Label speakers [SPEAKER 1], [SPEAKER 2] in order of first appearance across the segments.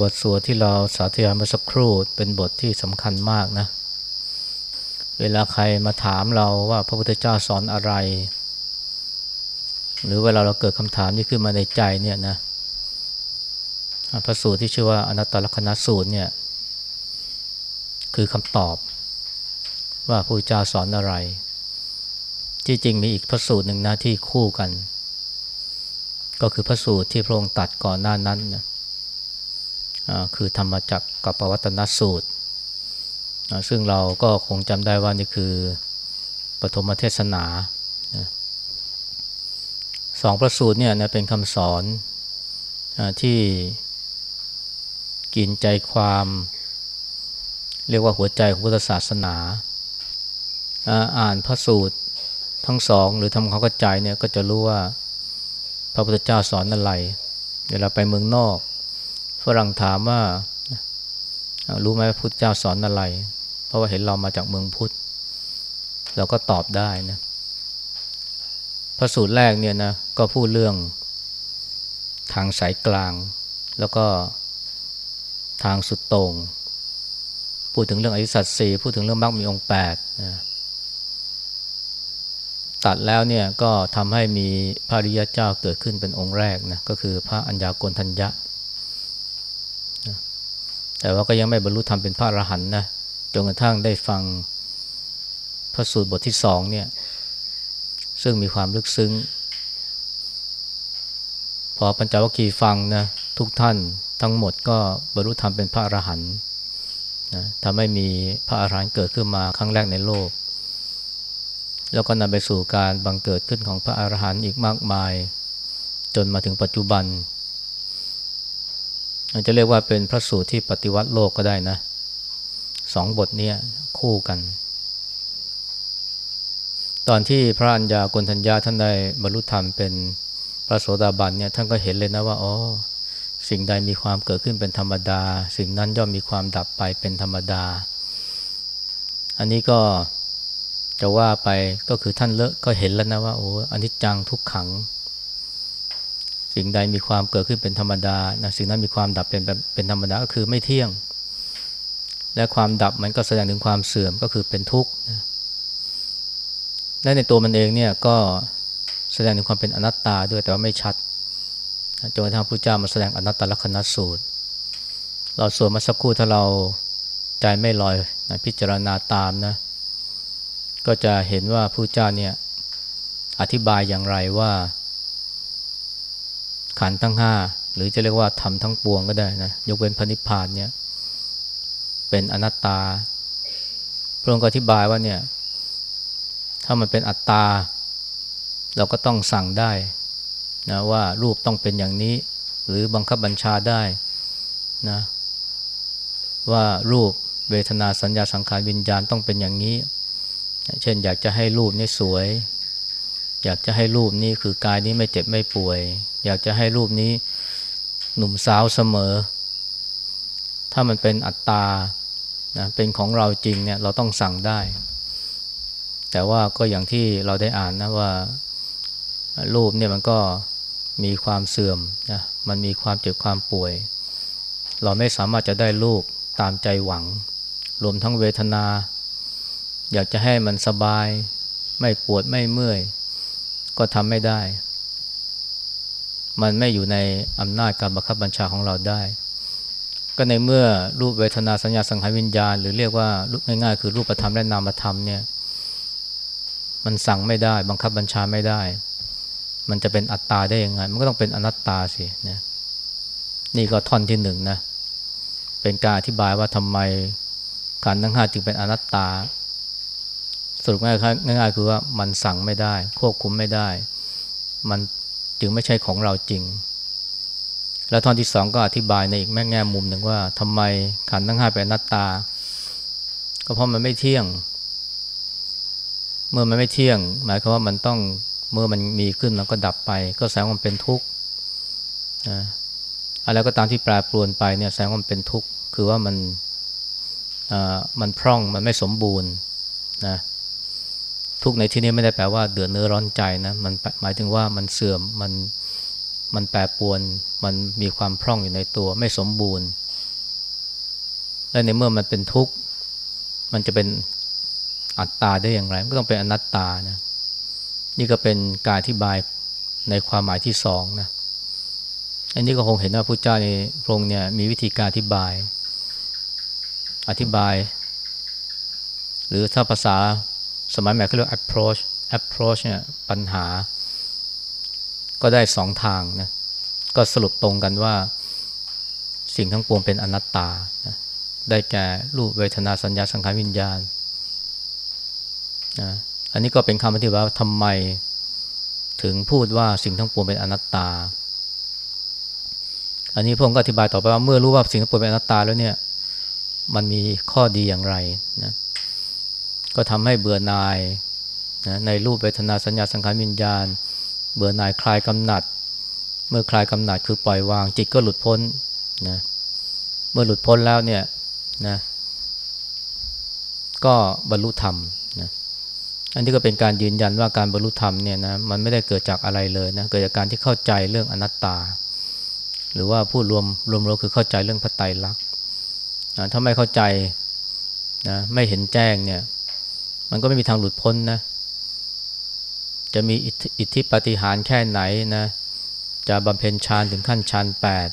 [SPEAKER 1] บทสวดที่เราสาธยายมาสักครู่เป็นบทที่สำคัญมากนะ เวลาใครมาถามเราว่าพระพุทธเจ้าสอนอะไร หรือเวลาเราเกิดคำถามนี้ขึ้นมาในใจเนี่ยนะพระสูตรที่ชื่อว่าอนัตตลกนัสูตรเนี่ย คือคำตอบ ว่าพระพุทธเจ้าสอนอะไร ที่จริงมีอีกพระสูตรหนึ่งนะที่คู่กัน ก็คือพระสูตรที่พระองค์ตัดก่อนหน้านั้นนะ คือธรรมจักกับปวัตนสูตร ซึ่งเราก็คงจำได้ว่านี่คือปฐมเทศนาสองประสูตรเนี่ยนะเป็นคำสอนที่กินใจความ เรียกว่าหัวใจของพุทธศาสนา อ่านพระสูตรทั้งสองหรือทำความเข้าใจเนี่ยก็จะรู้ว่าพระพุทธเจ้าสอนอะไร เวลาไปเมืองนอก ฝรั่งถามว่ารู้ไหมพระพุทธเจ้าสอนอะไร เพราะว่าเห็นเรามาจากเมืองพุทธ เราก็ตอบได้นะพระสูตรแรกเนี่ยนะก็พูดเรื่องทางสายกลาง แล้วก็ทางสุดตรง พูดถึงเรื่องอริสัตสีพูดถึงเรื่องมรรคมีองค์แปดนะตัดแล้วเนี่ยก็ทำให้มีพระริยเจ้าเกิดขึ้นเป็นองค์แรกนะก็คือพระอัญญาโกณทัญญะ แต่ว่าก็ยังไม่บรรลุธรรมเป็นพระอรหันต์นะจนกระทั่งได้ฟังพระสูตรบทที่สองเนี่ยซึ่งมีความลึกซึ้ง พอปัญจวัคคีย์ฟังนะทุกท่านทั้งหมดก็บรรลุธรรมเป็นพระอรหันต์นะทำให้มีพระอรหันต์เกิดขึ้นมาครั้งแรกในโลก แล้วก็นำไปสู่การบังเกิดขึ้นของพระอรหันต์อีกมากมาย จนมาถึงปัจจุบัน อาจจะเรียกว่าเป็นพระสูตรที่ปฏิวัติโลกก็ได้นะสองบทนี้คู่กัน ตอนที่พระัญญากุณทัญญาท่านได้บรรลุธรรมเป็นพระโสดาบันเนี่ยท่านก็เห็นเลยนะว่าอ๋อสิ่งใดมีความเกิดขึ้นเป็นธรรมดา สิ่งนั้นย่อมมีความดับไปเป็นธรรมดา อันนี้ก็จะว่าไปก็คือท่านเลอะก็เห็นแล้วนะว่าโอ้อันนี้จังทุกขัง สิ่งใดมีความเกิดขึ้นเป็นธรรมดานะสิ่งนั้นมีความดับเป็นเป็นธรรมดาก็คือไม่เที่ยง และความดับมันก็แสดงถึงความเสื่อมก็คือเป็นทุกข์นะและในตัวมันเองเนี่ยก็แสดงถึงความเป็นอนัตตาด้วยแต่ว่าไม่ชัดจนกระทั่งพระเจ้ามาแสดงอนัตตลักษณสูตร เราสวดมาสักครู่ถ้าเราใจไม่ลอยนะพิจารณาตามนะก็จะเห็นว่าพระเจ้าเนี่ยอธิบายอย่างไรว่า ขันทั้งห้าหรือจะเรียกว่าทำทั้งปวงก็ได้นะยกเว้นพระนิพพานเนี่ยเป็นอนัตตา พระองค์ก็อธิบายว่าเนี่ยถ้ามันเป็นอัตตา เราก็ต้องสั่งได้นะว่ารูปต้องเป็นอย่างนี้ หรือบังคับบัญชาได้นะว่ารูปเวทนาสัญญาสังขารวิญญาณต้องเป็นอย่างนี้ เช่นอยากจะให้รูปนี้สวย อยากจะให้รูปนี้คือกายนี้ไม่เจ็บไม่ป่วย อยากจะให้รูปนี้หนุ่มสาวเสมอ ถ้ามันเป็นอัตตานะเป็นของเราจริงเนี่ยเราต้องสั่งได้ แต่ว่าก็อย่างที่เราได้อ่านนะว่ารูปเนี่ยมันก็มีความเสื่อมนะมันมีความเจ็บความป่วย เราไม่สามารถจะได้รูปตามใจหวัง รวมทั้งเวทนา อยากจะให้มันสบาย ไม่ปวดไม่เมื่อย ก็ทำไม่ได้ มันไม่อยู่ในอำนาจการบังคับบัญชาของเราได้ ก็ในเมื่อรูปเวทนาสัญญาสังขารวิญญาณ หรือเรียกว่าง่ายๆ คือรูปธรรมและนามธรรมเนี่ย มันสั่งไม่ได้ บังคับบัญชาไม่ได้ มันจะเป็นอัตตาได้ยังไง มันก็ต้องเป็นอนัตตาสินะนี่ก็ท่อนที่หนึ่งนะ เป็นการอธิบายว่าทำไมการทั้งห้าจึงเป็นอนัตตา รุปง่ายๆง่ายคือว่ามันสั่งไม่ได้ ควบคุมไม่ได้ มันจึงไม่ใช่ของเราจริง แล้วท่อนที่สองก็อธิบายในอีกแง่มุมหนึ่งว่าทำไมขันทั้งห้าเป็นนัตตา ก็เพราะมันไม่เที่ยง เมื่อมันไม่เที่ยง หมายความว่ามันต้องเมื่อมันมีขึ้นมันก็ดับไป ก็แสดงว่ามันเป็นทุกข์อะไรก็ตามที่แปรปรวนไปเนี่ยแสดงว่ามันเป็นทุกข์คือว่ามันมันพร่องมันไม่สมบูรณ์นะ ทุกในที่นี้ไม่ได้แปลว่าเดือดเนื้อร้อนใจนะมันหมายถึงว่ามันเสื่อมมันมันแปรปวนมันมีความพร่องอยู่ในตัวไม่สมบูรณ์ และในเมื่อมันเป็นทุกข์ มันจะเป็นอัตตาได้อย่างไรก็ต้องเป็นอนัตตานะนี่ก็เป็นการอธิบายในความหมายที่สองนะอันนี้ก็คงเห็นว่าพระเจ้าในพระองค์เนี่ยมีวิธีการอธิบาย อธิบาย หรือถ้าภาษา สมัยใหม่เขาเรียก approach approach เนี่ยปัญหา ก็ได้สองทางนะก็สรุปตรงกันว่าสิ่งทั้งปวงเป็นอนัตตานะได้แก่รูปเวทนาสัญญาสังขารวิญญาณนะอันนี้ก็เป็นคำอธิบายว่าทำไมถึงพูดว่าสิ่งทั้งปวงเป็นอนัตตา อันนี้พระองก็อธิบายต่อไปว่าเมื่อรู้ว่าสิ่งทั้งปวงเป็นอนัตตาแล้วเนี่ย มันมีข้อดีอย่างไรนะ ก็ทำให้เบื่อหน่ายนะในรูปเวทนาสัญญาสังขารวิญญาณ เบื่อหน่ายคลายกำหนัด เมื่อคลายกำหนัดคือปล่อยวาง จิตก็หลุดพ้นนะเมื่อหลุดพ้นแล้วเนี่ยนะก็บรรลุธรรมนะอันนี้ก็เป็นการยืนยันว่าการบรรลุธรรมเนี่ยนะมันไม่ได้เกิดจากอะไรเลยนะเกิดจากการที่เข้าใจเรื่องอนัตตา หรือว่าพูดรวมรวมๆคือเข้าใจเรื่องพระไตรลักษณ์ถ้าไม่เข้าใจนะไม่เห็นแจ้งเนี่ย มันก็ไม่มีทางหลุดพ้นนะ จะมีอิทธิปฏิหารแค่ไหนนะ จะบำเพ็ญฌานถึงขั้นฌานแปด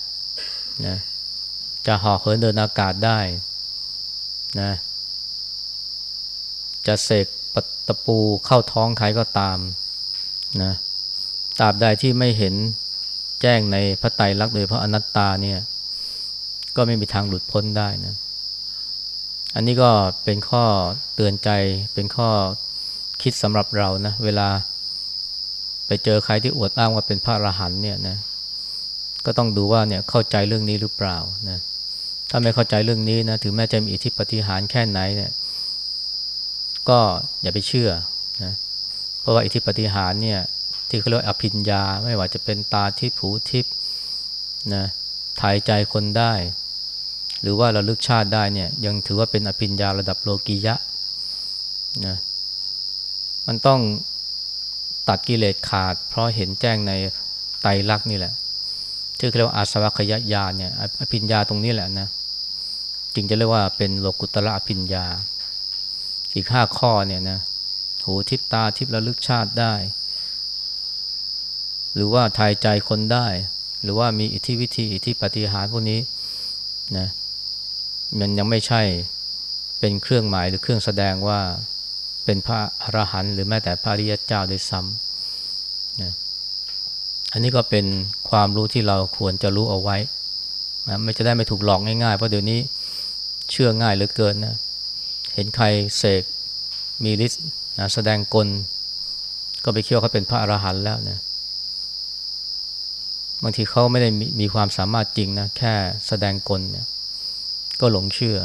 [SPEAKER 1] นะจะห่อเหินเดินอากาศได้นะจะเสกตะปูเข้าท้องใครก็ตามนะตราบใดที่ไม่เห็นแจ้งในพระไตรลักษณ์โดยพระอนัตตาเนี่ย ก็ไม่มีทางหลุดพ้นได้นะ อันนี้ก็เป็นข้อเตือนใจเป็นข้อคิดสำหรับเรานะ เวลาไปเจอใครที่อวดอ้างว่าเป็นพระอรหันต์เนี่ยนะก็ต้องดูว่าเนี่ยเข้าใจเรื่องนี้หรือเปล่านะถ้าไม่เข้าใจเรื่องนี้นะถึงแม้จะมีอิทธิปฏิหารแค่ไหนเนี่ยก็อย่าไปเชื่อนะเพราะว่าอิทธิปฏิหารเนี่ยที่เขาเรียกอภิญญา ไม่ว่าจะเป็นตาทิพหูทิพนะถ่ายใจคนได้ หรือว่าระลึกชาติได้เนี่ยยังถือว่าเป็นอภิญญาระดับโลกียะนะมันต้องตัดกิเลสขาด เพราะเห็นแจ้งในไตรลักษณ์นี่แหละที่อเรียกว่าอาสวัคยญาณเนี่ยอภิญญาตรงนี้แหละนะจึงจะเรียกว่าเป็นโลกุตระอภิญญา อีกห้าข้อเนี่ยนะหูทิพตาทิพระลึกชาติได้ หรือว่าทายใจคนได้ หรือว่ามีอิทธิวิธีอิทธิปฏิหารพวกนี้นะ มันยังไม่ใช่เป็นเครื่องหมายหรือเครื่องแสดงว่าเป็นพระอรหันต์หรือแม้แต่พระริยเจ้าด้วยซ้ำนะอันนี้ก็เป็นความรู้ที่เราควรจะรู้เอาไว้นะไม่จะได้ไม่ถูกหลอกง่ายๆ เพราะเดี๋ยวนี้เชื่อง่ายเหลือเกินนะเห็นใครเสกมีฤทธิ์นะแสดงกล ก็ไปคิดว่าเขาเป็นพระอรหันต์แล้วนะบางทีเขาไม่ได้มีมีความสามารถจริงนะแค่แสดงกลเนี่ย ก็หลงเชื่อ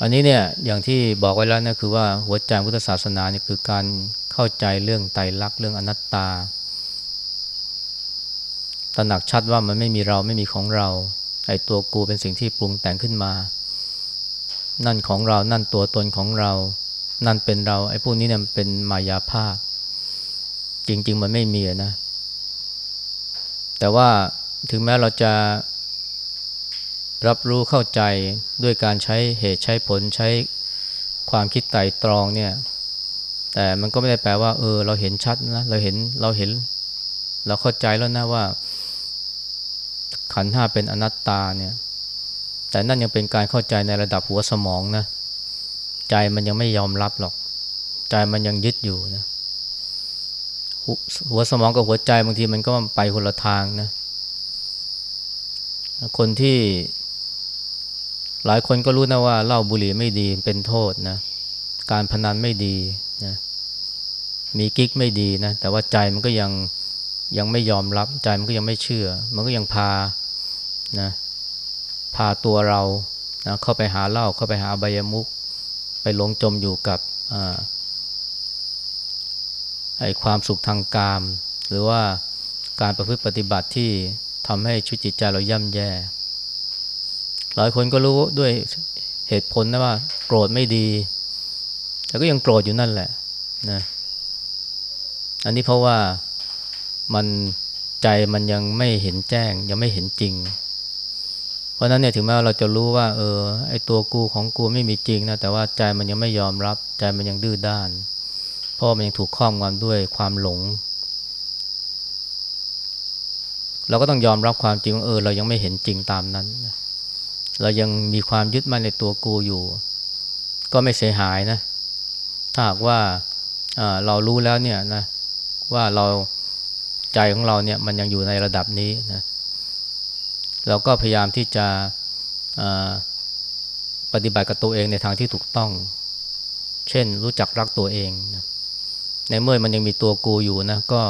[SPEAKER 1] อันนี้เนี่ยอย่างที่บอกไว้แล้วนะคือว่าหัวใจพุทธศาสนาเนี่ยคือการเข้าใจเรื่องไตรลักษณ์เรื่องอนัตตา ตระหนักชัดว่ามันไม่มีเราไม่มีของเราไอ้ตัวกูเป็นสิ่งที่ปรุงแต่งขึ้นมา นั่นของเรา นั่นตัวตนของเรา นั่นเป็นเรา ไอ้พวกนี้เนี่ยเป็นมายาภาพ จริง ๆ มันไม่มีนะ แต่ว่าถึงแม้เราจะ รับรู้เข้าใจด้วยการใช้เหตุใช้ผลใช้ความคิดไต่ตรองเนี่ย แต่มันก็ไม่ได้แปลว่า เออ เราเห็นชัดนะเราเห็นเราเห็น เราเข้าใจแล้วนะว่า ขันห้าเป็นอนัตตาเนี่ย แต่นั่นยังเป็นการเข้าใจในระดับหัวสมองนะใจมันยังไม่ยอมรับหรอก ใจมันยังยึดอยู่นะหัวสมองกับหัวใจบางทีมันก็ไปคนละทางนะ คนที่ หลายคนก็รู้นะว่าเหล้าบุหรี่ไม่ดีเป็นโทษนะ การพนันไม่ดีนะมีกิ๊กไม่ดีนะ แต่ว่าใจมันก็ยังยังไม่ยอมรับใจมันก็ยังไม่เชื่อ มันก็ยังพานะพาตัวเรานะเข้าไปหาเหล้าเข้าไปหาอบายมุก ไปหลงจมอยู่กับไอความสุขทางกาม หรือว่าการประพฤติปฏิบัติที่ทำให้ชีวิตจิตใจเราย่ำแย่ หลายคนก็รู้ด้วยเหตุผลนะว่า โกรธไม่ดี แต่ก็ยังโกรธอยู่นั่นแหละนะอันนี้เพราะว่ามันใจมันยังไม่เห็นแจ้ง ยังไม่เห็นจริง เพราะนั้นเนี่ยถึงแม้ว่าเราจะรู้ว่า เออไอตัวกูของกูไม่มีจริงนะแต่ว่าใจมันยังไม่ยอมรับ ใจมันยังดื้อด้าน เพราะมันยังถูกครอบงำด้วยความหลง เราก็ต้องยอมรับความจริงว่าเออ เรายังไม่เห็นจริงตามนั้น เรายังมีความยึดมั่นในตัวกูอยู่ ก็ไม่เสียหายนะ ถ้าหากว่าเรารู้แล้วเนี่ยนะว่าเราใจของเราเนี่ยมันยังอยู่ในระดับนี้นะเราก็พยายามที่จะปฏิบัติกับตัวเองในทางที่ถูกต้อง เช่น รู้จักรักตัวเองนะในเมื่อมันยังมีตัวกูอยู่นะก็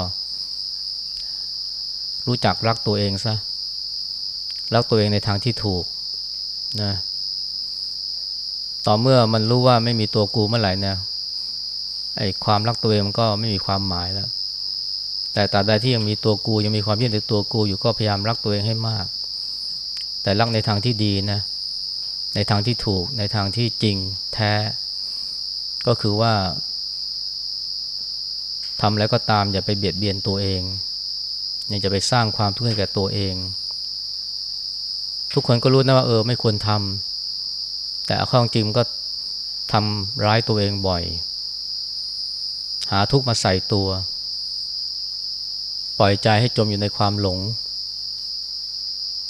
[SPEAKER 1] รู้จักรักตัวเองซะรักตัวเองในทางที่ถูก นะต่อเมื่อมันรู้ว่าไม่มีตัวกูเมื่อไหร่เนี่ยไอ้ความรักตัวเองมันก็ไม่มีความหมายแล้ว แต่ตราบใดที่ยังมีตัวกูยังมีความยึดในตัวกูอยู่ก็พยายามรักตัวเองให้มาก แต่รักในทางที่ดีนะ ในทางที่ถูกในทางที่จริงแท้ ก็คือว่าทำแล้วก็ตามอย่าไปเบียดเบียนตัวเองอย่าจะไปสร้างความทุกข์ให้แก่ตัวเอง ทุกคนก็รู้นะว่าเออไม่ควรทำแต่ข้องจริงก็ทำร้ายตัวเองบ่อย หาทุกมาใส่ตัว ปล่อยใจให้จมอยู่ในความหลง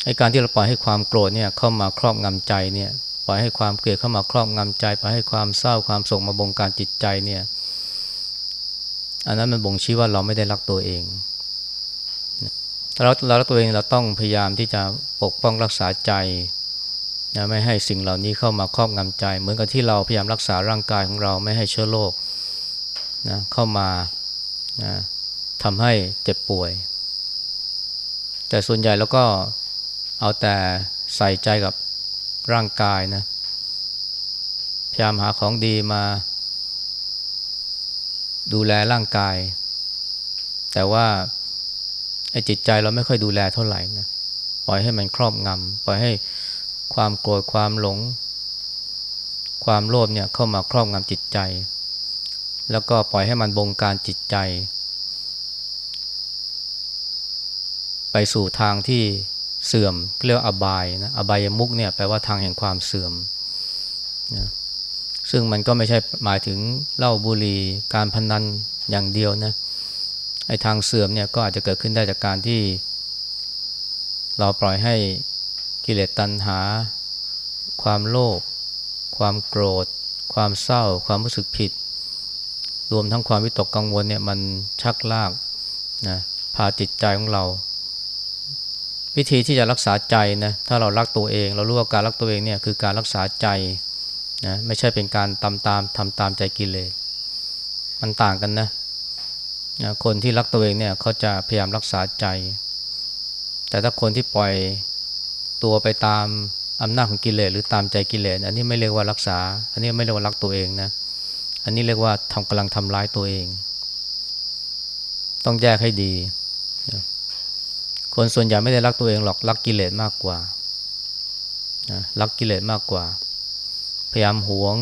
[SPEAKER 1] ไอ้การที่เราปล่อยให้ความโกรธเนี่ยเข้ามาครอบงำใจเนี่ยปล่อยให้ความเกลียดเข้ามาครอบงำใจปล่อยให้ความเศร้าความโศกมาบงการจิตใจเนี่ย อันนั้นมันบ่งชี้ว่าเราไม่ได้รักตัวเอง เราเราตัวเองเราต้องพยายามที่จะปกป้องรักษาใจนะไม่ให้สิ่งเหล่านี้เข้ามาครอบงำใจ เหมือนกับที่เราพยายามรักษาร่างกายของเราไม่ให้เชื้อโรคนะเข้ามานะทำให้เจ็บป่วย แต่ส่วนใหญ่แล้วก็เอาแต่ใส่ใจกับร่างกายนะพยายามหาของดีมา ดูแลร่างกาย แต่ว่า ไอ้จิตใจเราไม่ค่อยดูแลเท่าไหร่นะปล่อยให้มันครอบงำปล่อยให้ความโกรธความหลง ความโลภเนี่ยเข้ามาครอบงำจิตใจ แล้วก็ปล่อยให้มันบงการจิตใจ ไปสู่ทางที่เสื่อมเรียกว่าอบายนะอบายมุกเนี่ยแปลว่าทางแห่งความเสื่อมนะซึ่งมันก็ไม่ใช่หมายถึงเหล้าบุหรี่การพนันอย่างเดียวนะ ไอ้ทางเสื่อมเนี่ยก็อาจจะเกิดขึ้นได้จากการที่ เราปล่อยให้กิเลสตัณหา ความโลภความโกรธ ความเศร้า ความรู้สึกผิด รวมทั้งความวิตกกังวลเนี่ยมันชักลากนะพาจิตใจของเรา วิธีที่จะรักษาใจนะถ้าเรารักตัวเอง เรารู้ว่าการรักตัวเองเนี่ยคือการรักษาใจนะไม่ใช่เป็นการตามตามทำตามใจกิเลสมันต่างกันนะนะ คนที่รักตัวเองเนี่ยเขาจะพยายามรักษาใจ แต่ถ้าคนที่ปล่อยตัวไปตามอำนาจของกิเลสหรือตามใจกิเลสอันนี้ไม่เรียกว่ารักษา อันนี้ไม่เรียกว่ารักตัวเองนะอันนี้เรียกว่าทำกำลังทำร้ายตัวเอง ต้องแยกให้ดี คนส่วนใหญ่ไม่ได้รักตัวเองหรอกรักกิเลสมากกว่ารักกิเลสมากกว่า พยายามหวง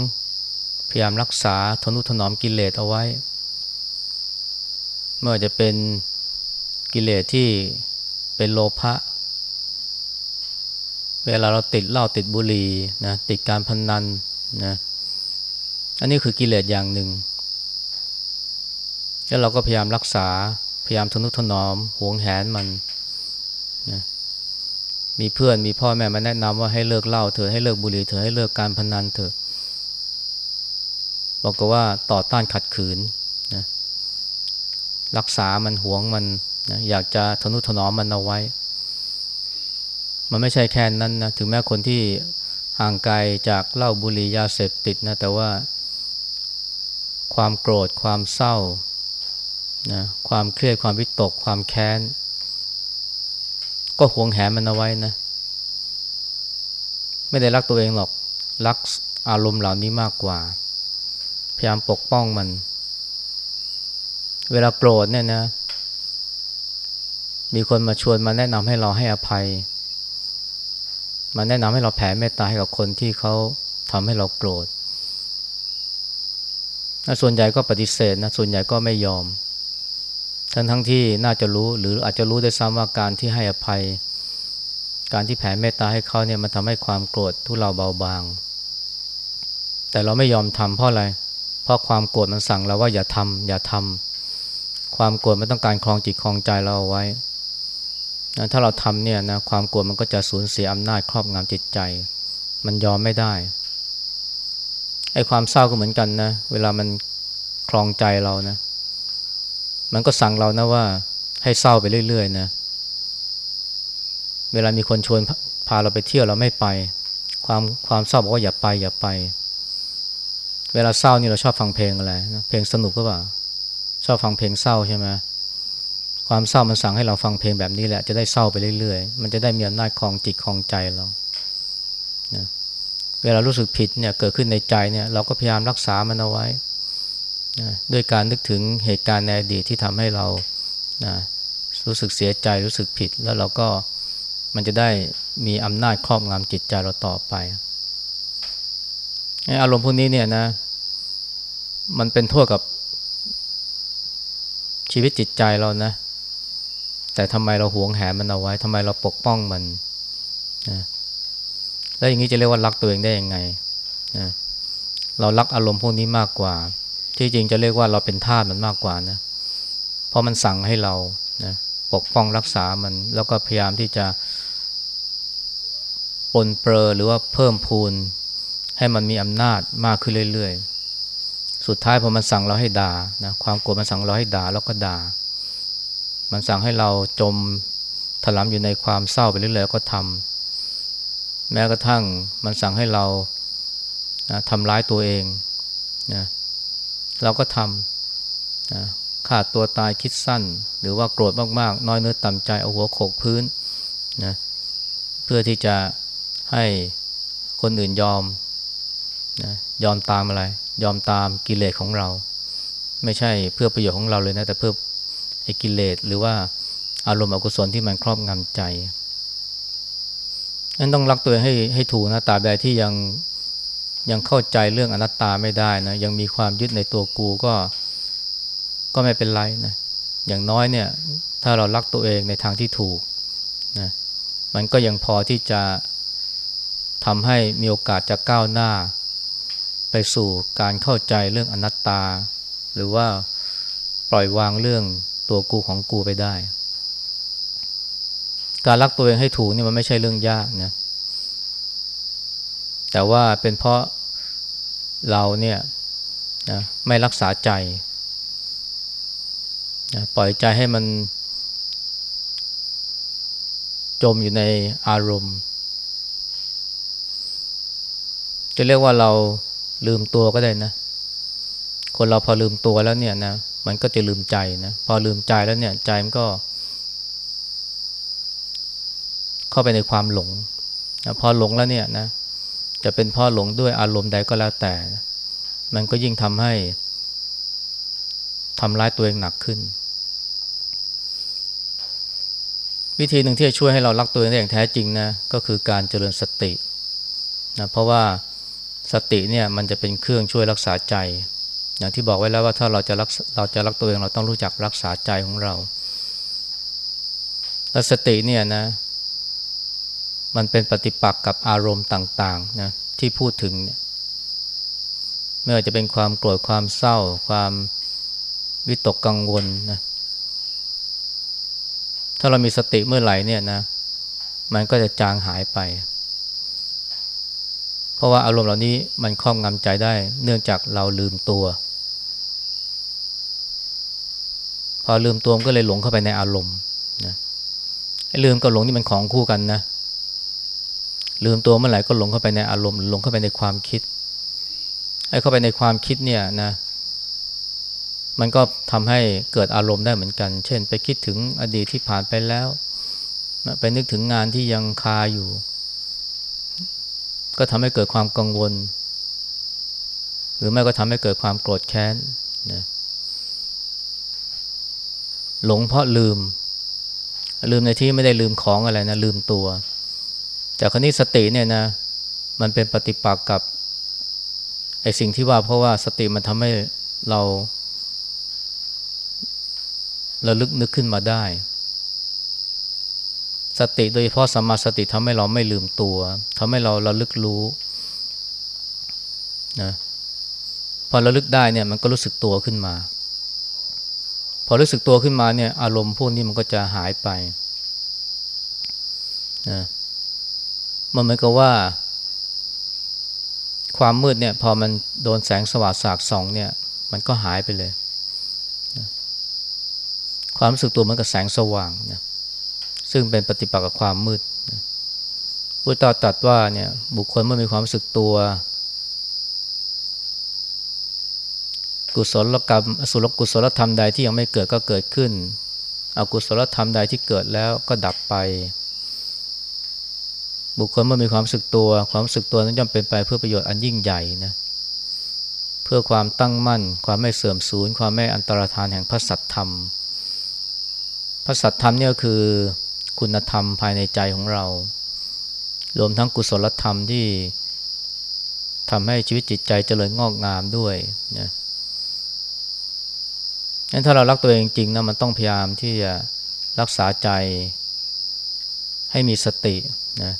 [SPEAKER 1] พยายามรักษาทนุถนอมกิเลสเอาไว้ เมื่อจะเป็นกิเลสที่เป็นโลภะเวลาเราติดเหล้าติดบุหรี่นะติดการพนนันนะอันนี้คือกิเลสอย่างหนึ่ง แล้วเราก็พยายามรักษาพยายามทนุถนอมหวงแหนมันนะมีเพื่อนมีพ่อแม่มาแนะนำว่าให้เลิกเหล้าเถอะให้เลิกบุหรี่เถอะให้เลิกการพนันเถอะบอกว่าต่อต้านขัดขืน รักษามันหวงมันนะอยากจะทนุถนอมมันเอาไว้ มันไม่ใช่แค่นั้นนะถึงแม้คนที่ห่างไกลจากเหล้าบุหรี่ยาเสพติดนะแต่ว่า ความโกรธความเศร้านะความเครียดความวิตก ความแค้น ก็หวงแหนมันเอาไว้นะไม่ได้รักตัวเองหรอกรักอารมณ์เหล่านี้มากกว่า พยายามปกป้องมัน เวลาโกรธเนี่ยนะ มีคนมาชวนมาแนะนำให้เราให้อภัย มาแนะนำให้เราแผ่เมตตาให้กับคนที่เขาทำให้เราโกรธส่วนใหญ่ก็ปฏิเสธนะ ส่วนใหญ่ก็ไม่ยอม ทั้งทั้งที่น่าจะรู้หรืออาจจะรู้ได้ซ้ำว่าการที่ให้อภัย การที่แผ่เมตตาให้เขาเนี่ยมันทำให้ความโกรธทุเลาเบาบาง แต่เราไม่ยอมทำเพราะอะไร เพราะความโกรธมันสั่งเราว่าอย่าทำอย่าทำ ความโกรธมันต้องการคลองจิตคลองใจเราเอาไว้นะถ้าเราทำเนี่ยนะความโกรธมันก็จะสูญเสียอำนาจครอบงำจิตใจ มันยอมไม่ได้ไอ้ความเศร้าก็เหมือนกันนะ เวลามันคลองใจเรานะ มันก็สั่งเรานะว่า ให้เศร้าไปเรื่อยๆนะเวลามีคนชวนพาเราไปเที่ยวเราไม่ไป ความความเศร้าบอกว่าอย่าไปอย่าไป เวลาเศร้านี่เราชอบฟังเพลงอะไรนะเพลงสนุกก็เปล่า ชอบฟังเพลงเศร้าใช่ไหมความเศร้ามันสั่งให้เราฟังเพลงแบบนี้แหละ จะได้เศร้าไปเรื่อยๆ มันจะได้มีอำนาจคลองจิตคลองใจเรานะเวลารู้สึกผิดเนี่ยเกิดขึ้นในใจเนี่ยเราก็พยายามรักษามันเอาไว้นะด้วยการนึกถึงเหตุการณ์ในอดีตที่ทำให้เรานะรู้สึกเสียใจรู้สึกผิด แล้วเราก็มันจะได้มีอำนาจครอบงำจิตใจเราต่อไปอารมณ์พวกนี้เนี่ยนะ มันเป็นโทษกับ ชีวิตจิตใจเรานะ แต่ทำไมเราหวงแหนมันเอาไว้ทำไมเราปกป้องมันนะแล้วอย่างนี้จะเรียกว่ารักตัวเองได้ยังไงนะเรารักอารมณ์พวกนี้มากกว่า ที่จริงจะเรียกว่าเราเป็นทาสมันมากกว่านะเพราะมันสั่งให้เรานะปกป้องรักษามัน แล้วก็พยายามที่จะปนเปื้อหรือว่าเพิ่มพูนให้มันมีอำนาจมากขึ้นเรื่อยๆ สุดท้ายพอมันสั่งเราให้ด่านะความโกรธมันสั่งเราให้ด่าแล้วก็ด่า มันสั่งให้เราจมถลำอยู่ในความเศร้าไปเรื่อยๆก็ทำแม้กระทั่งมันสั่งให้เรานะทำร้ายตัวเองนะเราก็ทำนะขาดตัวตายคิดสั้น หรือว่าโกรธมากๆ น้อยเนื้อต่ำใจเอาหัวโขกพื้นนะเพื่อที่จะให้คนอื่นยอม นะยอมตามอะไร ยอมตามกิเลสของเรา ไม่ใช่เพื่อประโยชน์ของเราเลยนะ แต่เพื่อไอ้กิเลสหรือว่าอารมณ์อกุศลที่มันครอบงำใจนั้นต้องรักตัวเองให้ให้ถูกนะตาใดที่ยังยังเข้าใจเรื่องอนัตตาไม่ได้นะยังมีความยึดในตัวกูก็ก็ไม่เป็นไรนะอย่างน้อยเนี่ยถ้าเรารักตัวเองในทางที่ถูกนะมันก็ยังพอที่จะทำให้มีโอกาสจะก้าวหน้า ไปสู่การเข้าใจเรื่องอนัตตา หรือว่าปล่อยวางเรื่องตัวกูของกูไปได้ การรักตัวเองให้ถูกนี่มันไม่ใช่เรื่องยากนะแต่ว่าเป็นเพราะเราเนี่ยนะไม่รักษาใจนะปล่อยใจให้มัน จมอยู่ในอารมณ์ จะเรียกว่าเรา ลืมตัวก็ได้นะ คนเราพอลืมตัวแล้วเนี่ยนะมันก็จะลืมใจนะ พอลืมใจแล้วเนี่ยใจมันก็ เข้าไปในความหลงนะพอหลงแล้วเนี่ยนะจะเป็นพ่อหลงด้วยอารมณ์ใดก็แล้วแต่มันก็ยิ่งทำให้ทำร้ายตัวเองหนักขึ้น วิธีหนึ่งที่จะช่วยให้เรารักตัวเองได้อย่างแท้จริงนะก็คือการเจริญสตินะเพราะว่า สติเนี่ยมันจะเป็นเครื่องช่วยรักษาใจ อย่างที่บอกไว้แล้วว่าถ้าเราจะรักเราจะรักตัวเองเราต้องรู้จักรักษาใจของเรา และสติเนี่ยนะ มันเป็นปฏิปักษ์กับอารมณ์ต่างๆนะที่พูดถึงเนี่ยไม่ว่าจะเป็นความโกรธความเศร้า ความวิตกกังวลนะถ้าเรามีสติเมื่อไหร่เนี่ยนะ มันก็จะจางหายไป ราะว่าอารมณ์เหล่านี้มันครอบงำใจได้ เนื่องจากเราลืมตัว พอลืมตัวก็เลยหลงเข้าไปในอารมณ์นะลืมกับหลงนี่มันของคู่กันนะ ลืมตัวเมื่อไหร่ก็หลงเข้าไปในอารมณ์หลงเข้าไปในความคิดไอ้เข้าไปในความคิดเนี่ยนะ มันก็ทำให้เกิดอารมณ์ได้เหมือนกัน เช่น ไปคิดถึงอดีตที่ผ่านไปแล้ว ไปนึกถึงงานที่ยังคาอยู่ ก็ทำให้เกิดความกังวล หรือไม่ก็ทำให้เกิดความโกรธแค้นนะหลงเพราะลืม ลืมในที่ไม่ได้ลืมของอะไรนะลืมตัว แต่ครนี้สติเนี่ยนะมันเป็นปฏิปักษ์กับไอสิ่งที่ว่าเพราะว่าสติมันทำให้เราระลึกนึกขึ้นมาได้ สติโดยเฉพาะสมาสติทำให้เราไม่ลืมตัวทำให้เราระลึกรู้นะพอระลึกได้เนี่ยมันก็รู้สึกตัวขึ้นมา พอรู้สึกตัวขึ้นมาเนี่ยอารมณ์พวกนี้มันก็จะหายไปนะมันเหมือนกับว่า ความมืดเนี่ยพอมันโดนแสงสว่างสากส่องเนี่ย มันก็หายไปเลย ความรู้สึกตัวเหมือนกับแสงสว่างนะ ซึ่งเป็นปฏิปักษ์กับความมืดพุทธตรัสว่าเนี่ยบุคคลเมื่อมีความรู้สึกตัว กุศลกรรมสุรกุศลธรรมใดที่ยังไม่เกิดก็เกิดขึ้นอกุศลธรรมใดที่เกิดแล้วก็ดับไป บุคคลเมื่อมีความรู้สึกตัว ความรู้สึกตัวนั้นย่อมเป็นไปเพื่อประโยชน์อันยิ่งใหญ่นะเพื่อความตั้งมั่น ความไม่เสื่อมสูญความไม่อันตรธานแห่งพระสัตธรรม พระสัตธรรมเนี่ยคือ คุณธรรมภายในใจของเรา รวมทั้งกุศลธรรมที่ทำให้ชีวิตจิตใจเจริญงอกงามด้วยนะงั้นถ้าเรารักตัวเองจริงนะมันต้องพยายามที่จะรักษาใจให้มีสตินะ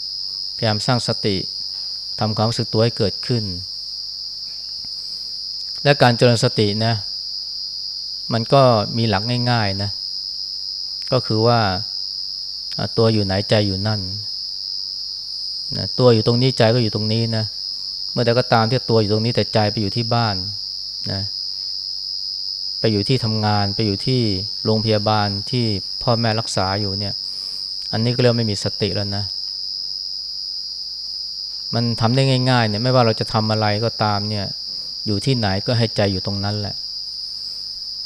[SPEAKER 1] พยายามสร้างสติทำความรู้สึกตัวให้เกิดขึ้น และการเจริญสตินะ มันก็มีหลักง่ายๆนะ ก็คือว่า ตัวอยู่ไหนใจอยู่นั่นนะตัวอยู่ตรงนี้ใจก็อยู่ตรงนี้นะเมื่อใดก็ตามที่ตัวอยู่ตรงนี้แต่ใจไปอยู่ที่บ้านนะไปอยู่ที่ทำงานไปอยู่ที่โรงพยาบาลที่พ่อแม่รักษาอยู่เนี่ย อันนี้ก็เรียกไม่มีสติแล้วนะ มันทำได้ง่ายๆเนี่ยไม่ว่าเราจะทำอะไรก็ตามเนี่ยอยู่ที่ไหนก็ให้ใจอยู่ตรงนั้นแหละ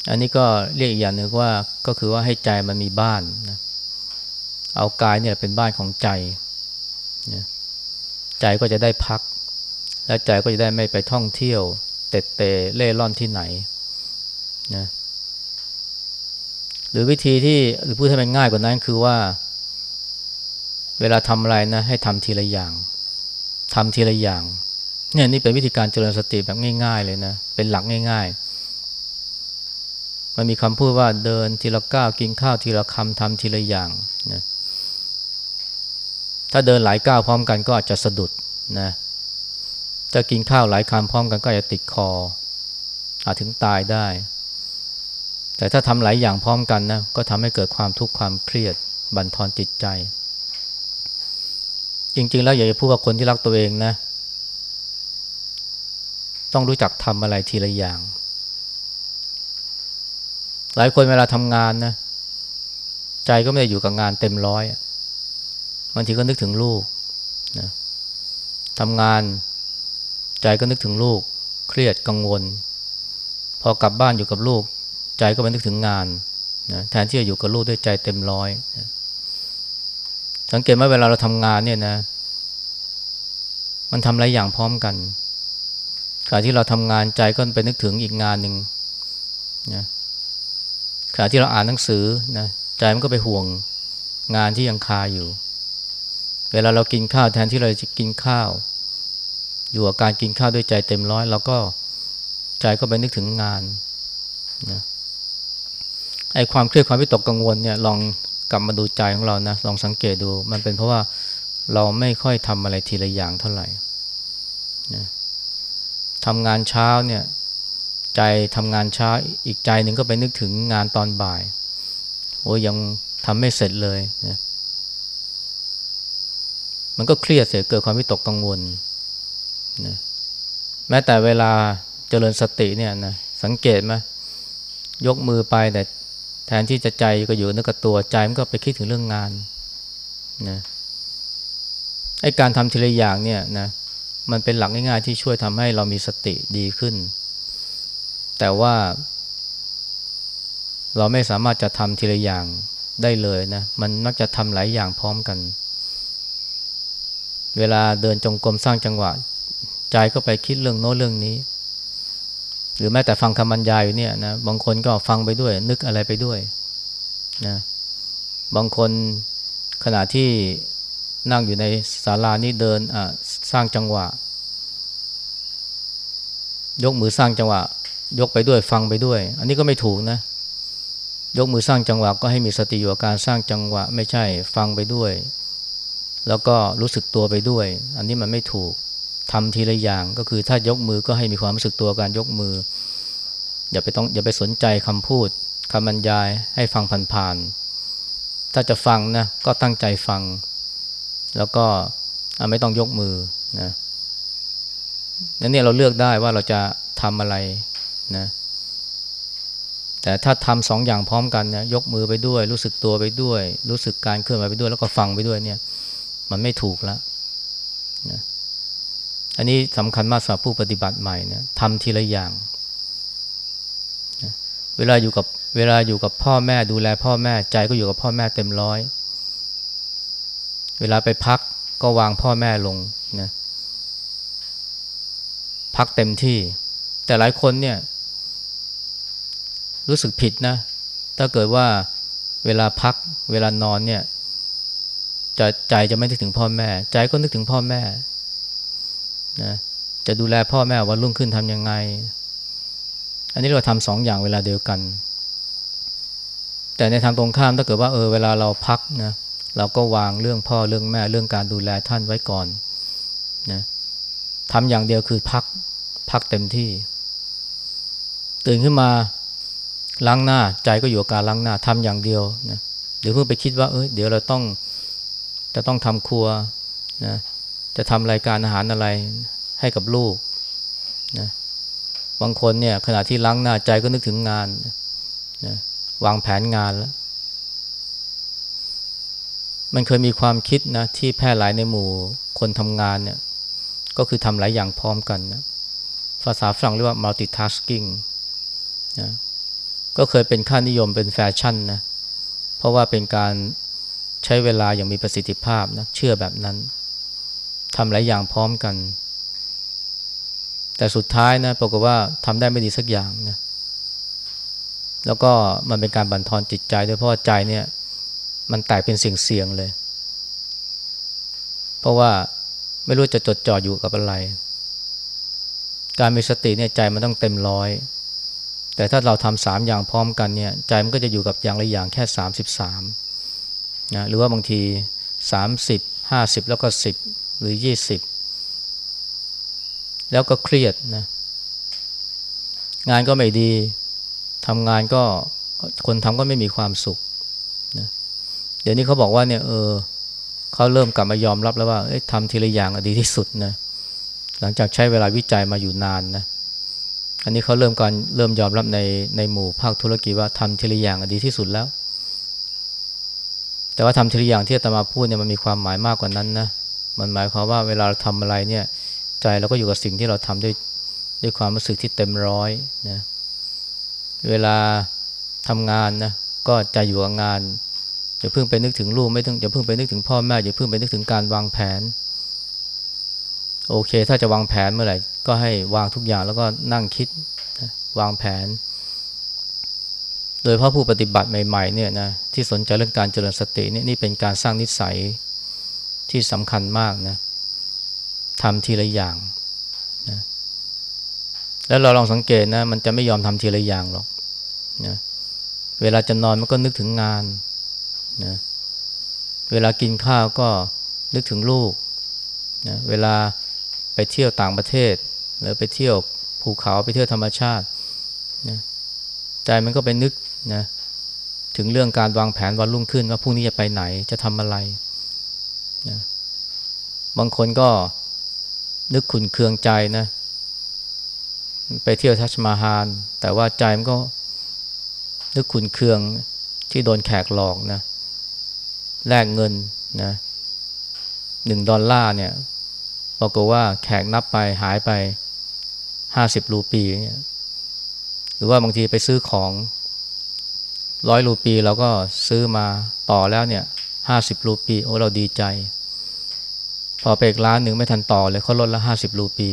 [SPEAKER 1] อันนี้ก็เรียกอีกอย่างหนึ่งว่าก็คือว่าให้ใจมันมีบ้านนะ เอากายเนี่ยเป็นบ้านของใจนะใจก็จะได้พัก และใจก็จะได้ไม่ไปท่องเที่ยว เตะเตะเล่ร่อนที่ไหนนะหรือวิธีที่หรือพูดให้มันง่ายกว่านั้นคือว่า เวลาทำอะไรนะ ให้ทำทีละอย่างทำทีละอย่างเนี่ยนี่เป็นวิธีการเจริญสติแบบง่าย ๆ เลยนะ เป็นหลักง่าย ๆ มันมีคำพูดว่าเดินทีละก้าวกินข้าวทีละคำทำทีละอย่างนะ ถ้าเดินหลายก้าวพร้อมกันก็อาจจะสะดุดนะจะกินข้าวหลายคำพร้อมกันก็จะติดคอ อาจถึงตายได้ แต่ถ้าทำหลายอย่างพร้อมกันนะก็ทำให้เกิดความทุกข์ความเครียดบั่นทอนจิตใจ จริง ๆ แล้วอยากจะพูดว่าคนที่รักตัวเองนะ ต้องรู้จักทำอะไรทีละอย่าง หลายคนเวลาทำงานนะใจก็ไม่ได้อยู่กับงานเต็มร้อย บางทีก็นึกถึงลูกนะทำงานใจก็นึกถึงลูก เครียดกังวล พอกลับบ้านอยู่กับลูก ใจก็ไปนึกถึงงานนะแทนที่จะอยู่กับลูกด้วยใจเต็มร้อยนะสังเกตไหมเวลาเราทำงานเนี่ยนะ มันทำหลายอย่างพร้อมกันขณะที่เราทำงานใจก็ไปนึกถึงอีกงานหนึ่งนะขณะที่เราอ่านหนังสือนะใจมันก็ไปห่วงงานที่ยังคาอยู่ เวลาเรากินข้าวแทนที่เราจะกินข้าว อยู่กับการกินข้าวด้วยใจเต็มร้อยเราก็ใจก็ไปนึกถึงงานนะไอ้ความเครียดความวิตกกังวลเนี่ยลองกลับมาดูใจของเรานะลองสังเกตดู มันเป็นเพราะว่าเราไม่ค่อยทำอะไรทีละอย่างเท่าไหร่นะทำงานเช้าเนี่ยใจทำงานเช้าอีกใจหนึ่งก็ไปนึกถึงงานตอนบ่ายโอ้ยังทำไม่เสร็จเลยนะ มันก็เครียดเสียเกิดความวิตกกังวลนะแม้แต่เวลาเจริญสติเนี่ยนะสังเกตไหมยกมือไปแต่แทนที่จะใจก็อยู่นึกกับตัวใจมันก็ไปคิดถึงเรื่องงานนะไอการทำทีละอย่างเนี่ยนะมันเป็นหลักง่ายๆที่ช่วยทำให้เรามีสติดีขึ้น แต่ว่า เราไม่สามารถจะทำทีละอย่างได้เลยนะมันมักจะทำหลายอย่างพร้อมกัน เวลาเดินจงกรมสร้างจังหวะ ใจก็ไปคิดเรื่องโน้นเรื่องนี้ หรือแม้แต่ฟังคำบรรยายอยู่เนี่ยนะบางคนก็ฟังไปด้วย นึกอะไรไปด้วยนะบางคนขณะที่นั่งอยู่ในศาลานี้เดินสร้างจังหวะ ยกมือสร้างจังหวะ ยกไปด้วยฟังไปด้วย อันนี้ก็ไม่ถูกนะ ยกมือสร้างจังหวะก็ให้มีสติอยู่กับการสร้างจังหวะ ไม่ใช่ฟังไปด้วย แล้วก็รู้สึกตัวไปด้วย อันนี้มันไม่ถูกทำทีละอย่างก็คือถ้ายกมือก็ให้มีความรู้สึกตัวการยกมือ อย่าไปต้องอย่าไปสนใจคำพูดคำบรรยายให้ฟังผ่านๆถ้าจะฟังนะก็ตั้งใจฟัง แล้วก็ไม่ต้องยกมือนะนั่นเนี่ยเราเลือกได้ว่าเราจะทำอะไรนะแต่ถ้าทำสองอย่างพร้อมกันนะยกมือไปด้วย รู้สึกตัวไปด้วย รู้สึกการเคลื่อนไหวไปด้วย แล้วก็ฟังไปด้วยเนี่ย มันไม่ถูกแล้วนะอันนี้สำคัญมากสำหรับผู้ปฏิบัติใหม่เนี่ยทำทีละอย่างนะเวลาอยู่กับเวลาอยู่กับพ่อแม่ดูแลพ่อแม่ใจก็อยู่กับพ่อแม่เต็มร้อย เวลาไปพักก็วางพ่อแม่ลงนะพักเต็มที่ แต่หลายคนเนี่ยรู้สึกผิดนะ ถ้าเกิดว่าเวลาพักเวลานอนเนี่ย จะใจจะไม่นึกถึงพ่อแม่ ใจก็นึกถึงพ่อแม่นะจะดูแลพ่อแม่วันรุ่งขึ้นทำยังไง อันนี้เราทำสองอย่างเวลาเดียวกัน แต่ในทางตรงข้ามถ้าเกิดว่าเออเวลาเราพักนะเราก็วางเรื่องพ่อเรื่องแม่เรื่องการดูแลท่านไว้ก่อนนะทำอย่างเดียวคือพักพักเต็มที่ ตื่นขึ้นมาล้างหน้าใจก็อยู่กับการล้างหน้าทำอย่างเดียวนะเดี๋ยวเพิ่งไปคิดว่าเออเดี๋ยวเราต้อง จะต้องทำครัวนะจะทำรายการอาหารอะไรให้กับลูกนะบางคนเนี่ยขณะที่ล้างหน้าใจก็นึกถึงงานนะวางแผนงานแล้ว มันเคยมีความคิดนะที่แพร่หลายในหมู่คนทำงานเนี่ยก็คือทำหลายอย่างพร้อมกันนะภาษาฝรั่งเรียกว่า multitasking นะก็เคยเป็นค่านิยมเป็นแฟชั่นนะเพราะว่าเป็นการ ใช้เวลาอย่างมีประสิทธิภาพนะเชื่อแบบนั้นทำหลายอย่างพร้อมกัน แต่สุดท้ายนะปรากฏว่าทำได้ไม่ดีสักอย่างนะแล้วก็มันเป็นการบั่นทอนจิตใจด้วยเพราะว่าใจเนี่ย มันแตกเป็นเสียงเสียงเลย เพราะว่าไม่รู้จะจดจ่ออยู่กับอะไร การมีสติเนี่ยใจมันต้องเต็มร้อยแต่ถ้าเราทำสามอย่างพร้อมกันเนี่ย ใจมันก็จะอยู่กับอย่างละอย่างแค่สามสิบสาม นะหรือว่าบางทีสามสิบห้าสิบแล้วก็สิบหรือยี่สิบแล้วก็เครียดนะงานก็ไม่ดีทำงานก็คนทำก็ไม่มีความสุขเดี๋ยวนี้เขาบอกว่าเนี่ยเออเขาเริ่มกลับมายอมรับแล้วว่าทำทีละอย่างดีที่สุดนะหลังจากใช้เวลาวิจัยมาอยู่นานนะอันนี้เขาเริ่มการเริ่มยอมรับในในหมู่ภาคธุรกิจว่าทำทีละอย่างดีที่สุดแล้ว แต่ว่าทำทีละอย่างที่อาตมาพูดเนี่ยมันมีความหมายมากกว่านั้นนะมันหมายความว่าเวลาเราทำอะไรเนี่ย ใจเราก็อยู่กับสิ่งที่เราทำด้วยด้วยความรู้สึกที่เต็มร้อยนะเวลาทำงานนะก็ใจอยู่กับงานอย่าเพิ่งไปนึกถึงลูกไม่ต้องอย่าเพิ่งไปนึกถึงพ่อแม่อย่าเพิ่งไปนึกถึงการวางแผน โอเค ถ้าจะวางแผนเมื่อไหร่ก็ให้วางทุกอย่างแล้วก็นั่งคิดวางแผน โดยเพราะผู้ปฏิบัติใหม่ๆเนี่ยนะที่สนใจเรื่องการเจริญสตินี่นี่เป็นการสร้างนิสัยที่สำคัญมากนะทำทีละอย่างนะแล้วเราลองสังเกตนะมันจะไม่ยอมทำทีละอย่างหรอกนะเวลาจะนอนมันก็นึกถึงงานนะเวลากินข้าวก็นึกถึงลูกนะเวลาไปเที่ยวต่างประเทศ หรือไปเที่ยวภูเขาไปเที่ยวธรรมชาตินะใจมันก็ไปนึก นะถึงเรื่องการวางแผนวันรุ่งขึ้นว่าพรุ่งนี้จะไปไหนจะทำอะไรนะบางคนก็นึกขุนเคืองใจนะ ไปเที่ยวทัชมาฮานแต่ว่าใจมันก็นึกขุนเคืองที่โดนแขกหลอกนะแลกเงินนะหนึ่งดอลลาร์เนี่ยบอกว่าแขกนับไปหายไปห้าสิบรูปีเนี่ยหรือว่าบางทีไปซื้อของ ร้อยรูปีเราก็ซื้อมาต่อแล้วเนี่ยห้าสิบรูปีโอ้เราดีใจ พอไปอีกร้านหนึ่งไม่ทันต่อเลยเขาลดละห้าสิบรูปี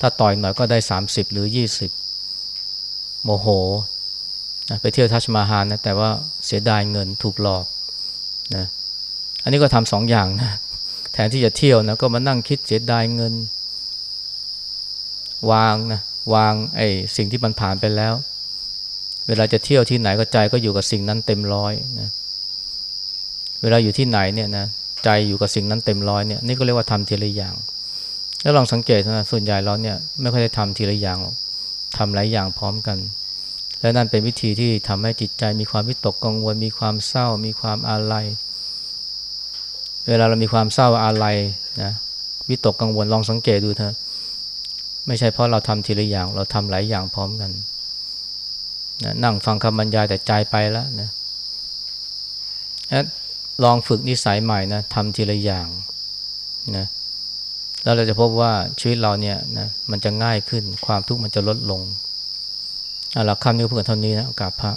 [SPEAKER 1] ถ้าต่อยหน่อยก็ได้สามสิบหรือยี่สิบโมโหนะไปเที่ยวทัชมาฮานนะแต่ว่าเสียดายเงินถูกหลอกนะอันนี้ก็ทำสองอย่างนะแทนที่จะเที่ยวนะก็มานั่งคิดเสียดายเงิน วางนะวางไอ้สิ่งที่มันผ่านไปแล้ว เวลาจะเที่ยวที่ไหนก็ใจก็อยู่กับสิ่งนั้นเต็มร้อยนะเวลาอยู่ที่ไหนเนี่ยนะใจอยู่กับสิ่งนั้นเต็มร้อยเนี่ยนี่ก็เรียกว่าทำทีละอย่าง แล้วลองสังเกตนะส่วนใหญ่เราเนี่ยไม่ค่อยได้ทำทีละอย่างหรอกทำหลายอย่างพร้อมกัน และนั่นเป็นวิธีที่ทำให้จิตใจมีความวิตกกังวล มีความเศร้า มีความอาลัย เวลาเรามีความเศร้าอาลัยนะวิตกกังวลลองสังเกตดูเถอะไม่ใช่เพราะเราทำทีละอย่างเราทำหลายอย่างพร้อมกัน นะนั่งฟังคำบรรยายแต่ใจไปแล้วนะลองฝึกนิสัยใหม่นะทำทีละอย่างนะแล้วเราจะพบว่าชีวิตเราเนี่ยนะมันจะง่ายขึ้นความทุกข์มันจะลดลงเอาละคำนี้เพื่อนเท่านี้นะกาบพระ